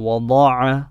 وضاع